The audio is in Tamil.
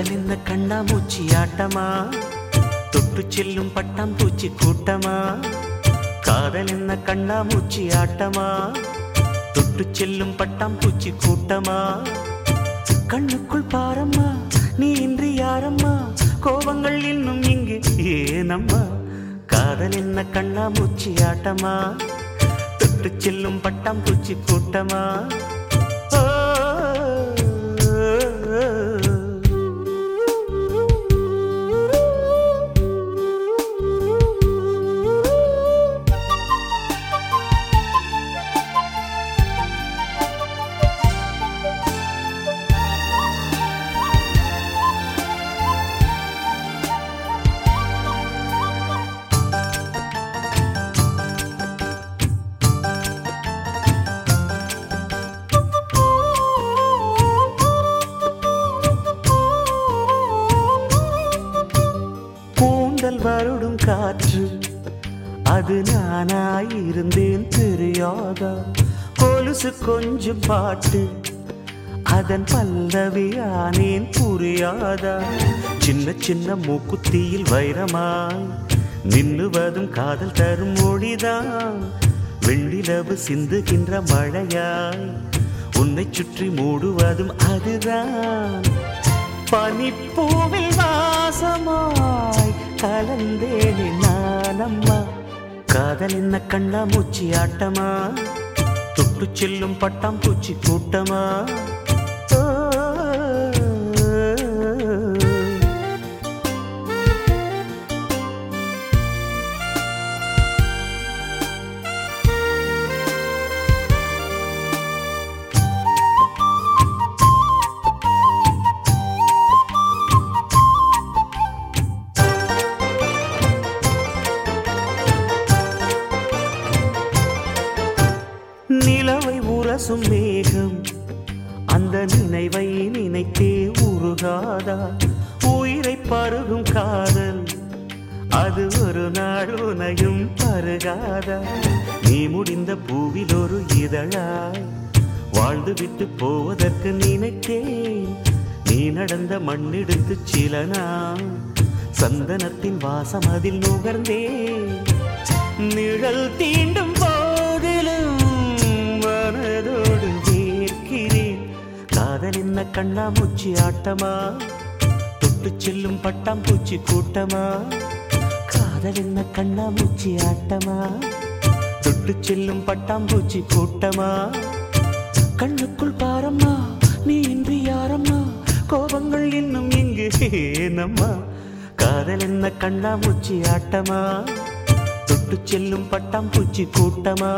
காதல் என்ன கண்ணாமூச்சி ஆட்டமா? தொட்டு செல்லும் பட்டாம்பூச்சி கூட்டமா? காதலிந்த என்ன கண்ணாமூச்சி ஆட்டமா? தொட்டு செல்லும் பட்டாம்பூச்சி கூட்டமா? கண்ணுக்குள் பாரம்மா நீ இன்றி யாரம்மா? கோபங்கள் இன்னும் இங்கு ஏனம்மா? காதலின்ன என்ன கண்ணாமூச்சி ஆட்டமா? தொட்டு செல்லும் பட்டாம்பூச்சி கூட்டமா? அது நானாயிருந்தேன் தெரியாதா? கொலுசு கொஞ்சம் பாட்டு அதன் பல்லவியானேன் புரியாதா? சின்ன சின்ன மூக்குத்தியில் வைரமாய் நின்னுவதும் காதல் தரும் மொழிதான் வெண்ணிலவு சிந்துகின்ற மழையாய் உன்னை சுற்றி மூடுவதும் அதுதான். பனிப்பூவில் வாசமாய் கலந்தேனே நானம்மா காதல் என்ன கண்ணா மூச்சி ஆட்டமா? தொட்டு செல்லும் பட்டாம் பூச்சி கூட்டமா? உரசும் மேகம். அந்த நினைவை நினைத்தே உருகாதா? உயிரை பருகும் காதல். அது ஒரு நாள் உனையும் பருகாதா நீ முடிந்த பூவில் ஒரு இதழாய். வாழ்ந்து விட்டு போவதற்கு நினைத்தேன். நீ நடந்த மண்ணெடுத்து சில நாள். சந்தனத்தின் வாசம் அதில் நுகர்ந்தேன். நிழல் தீண்டும் கண்ண கண்ணா மூச்சி ஆட்டமா? தொட்டு செல்லும் பட்டாம்பூச்சி கூட்டமா? காதல் என்ன கண்ணா மூச்சி ஆட்டமா? தொட்டு செல்லும் பட்டாம்பூச்சி கூட்டமா? கண்ணுக்குள் பாரம்மா நீ இன்றி யாரம்மா? கோபங்கள் இன்னும் இங்கு ஏனம்மா காதல் என்ன கண்ணா மூச்சி ஆட்டமா? தொட்டு செல்லும் பட்டாம்பூச்சி கூட்டமா?